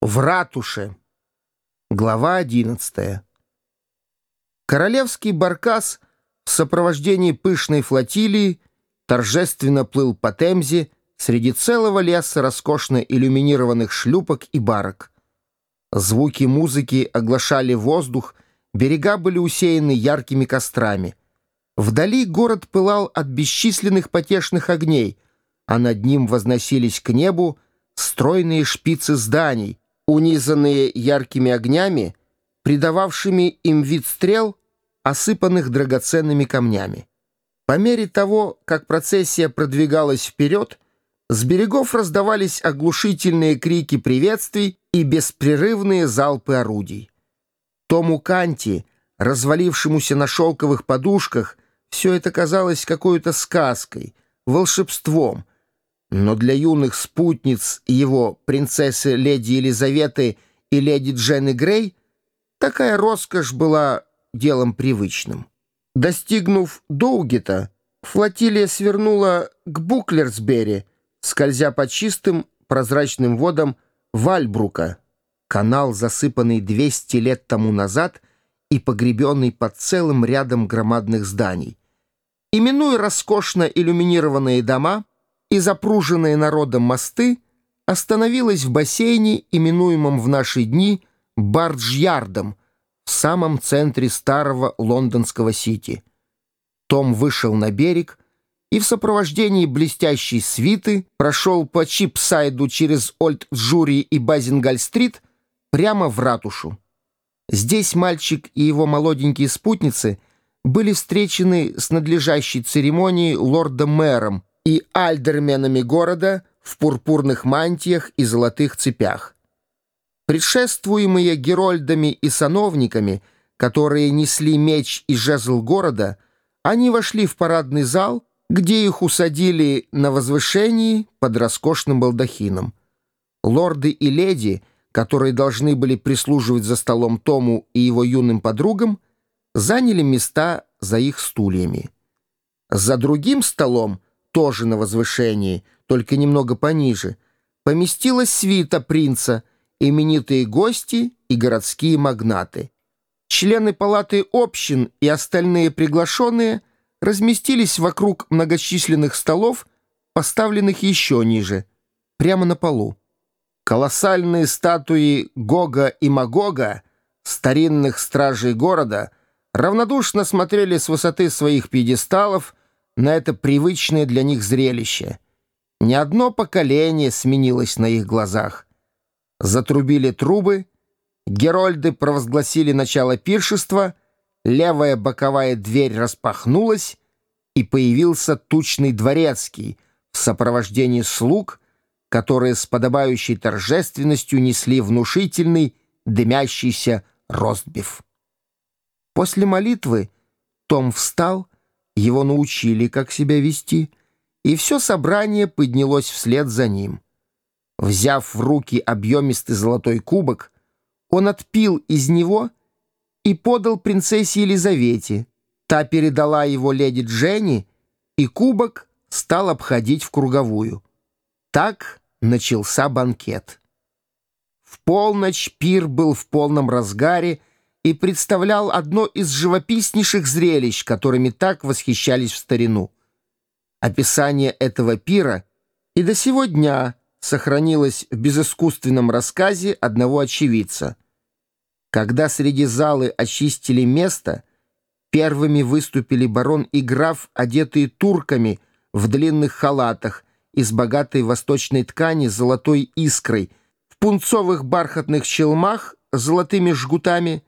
В ратуше. Глава 11. Королевский баркас в сопровождении пышной флотилии торжественно плыл по Темзе среди целого леса роскошно иллюминированных шлюпок и барок. Звуки музыки оглашали воздух, берега были усеяны яркими кострами. Вдали город пылал от бесчисленных потешных огней, а над ним возносились к небу стройные шпицы зданий, унизанные яркими огнями, придававшими им вид стрел, осыпанных драгоценными камнями. По мере того, как процессия продвигалась вперед, с берегов раздавались оглушительные крики приветствий и беспрерывные залпы орудий. Тому Канти, развалившемуся на шелковых подушках, все это казалось какой-то сказкой, волшебством, но для юных спутниц его, принцессы леди Елизаветы и леди Дженны Грей, такая роскошь была делом привычным. Достигнув Доугета, флотилия свернула к Буклерсбери, скользя по чистым прозрачным водам Вальбрука, канал, засыпанный 200 лет тому назад и погребенный под целым рядом громадных зданий. Именуя роскошно иллюминированные дома, и запруженные народом мосты остановилась в бассейне, именуемом в наши дни Барджярдом, в самом центре старого лондонского сити. Том вышел на берег и в сопровождении блестящей свиты прошел по Чипсайду через Ольд-Джури и Базингаль-стрит прямо в ратушу. Здесь мальчик и его молоденькие спутницы были встречены с надлежащей церемонией лордом-мэром, и альдерменами города в пурпурных мантиях и золотых цепях. Предшествуемые герольдами и сановниками, которые несли меч и жезл города, они вошли в парадный зал, где их усадили на возвышении под роскошным балдахином. Лорды и леди, которые должны были прислуживать за столом Тому и его юным подругам, заняли места за их стульями. За другим столом — тоже на возвышении, только немного пониже, поместилась свита принца, именитые гости и городские магнаты. Члены палаты общин и остальные приглашенные разместились вокруг многочисленных столов, поставленных еще ниже, прямо на полу. Колоссальные статуи Гога и Магога, старинных стражей города, равнодушно смотрели с высоты своих пьедесталов на это привычное для них зрелище. Ни одно поколение сменилось на их глазах. Затрубили трубы, герольды провозгласили начало пиршества, левая боковая дверь распахнулась, и появился тучный дворецкий в сопровождении слуг, которые с подобающей торжественностью несли внушительный дымящийся ростбиф. После молитвы Том встал его научили, как себя вести, и все собрание поднялось вслед за ним. Взяв в руки объемистый золотой кубок, он отпил из него и подал принцессе Елизавете. Та передала его леди Дженни, и кубок стал обходить в круговую. Так начался банкет. В полночь пир был в полном разгаре, и представлял одно из живописнейших зрелищ, которыми так восхищались в старину. Описание этого пира и до сего дня сохранилось в безыскусственном рассказе одного очевидца. Когда среди залы очистили место, первыми выступили барон и граф, одетые турками в длинных халатах из богатой восточной ткани с золотой искрой, в пунцовых бархатных челмах с золотыми жгутами —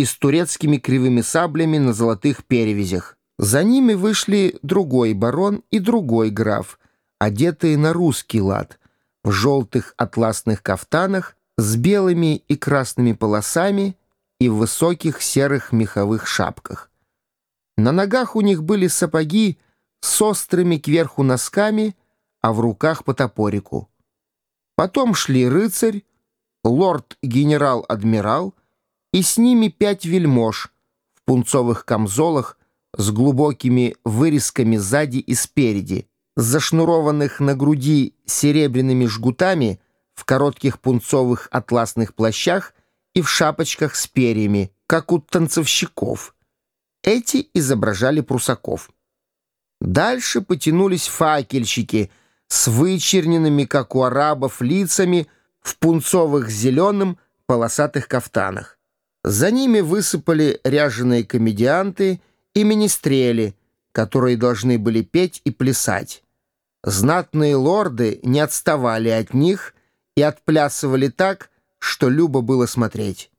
и с турецкими кривыми саблями на золотых перевязях. За ними вышли другой барон и другой граф, одетые на русский лад, в желтых атласных кафтанах с белыми и красными полосами и в высоких серых меховых шапках. На ногах у них были сапоги с острыми кверху носками, а в руках по топорику. Потом шли рыцарь, лорд-генерал-адмирал, и с ними пять вельмож в пунцовых камзолах с глубокими вырезками сзади и спереди, зашнурованных на груди серебряными жгутами в коротких пунцовых атласных плащах и в шапочках с перьями, как у танцовщиков. Эти изображали прусаков. Дальше потянулись факельщики с вычерненными, как у арабов, лицами в пунцовых зеленым полосатых кафтанах. За ними высыпали ряженые комедианты и министрели, которые должны были петь и плясать. Знатные лорды не отставали от них и отплясывали так, что любо было смотреть.